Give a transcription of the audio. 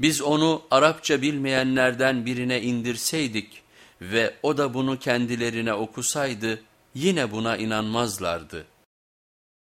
Biz onu Arapça bilmeyenlerden birine indirseydik ve o da bunu kendilerine okusaydı yine buna inanmazlardı.''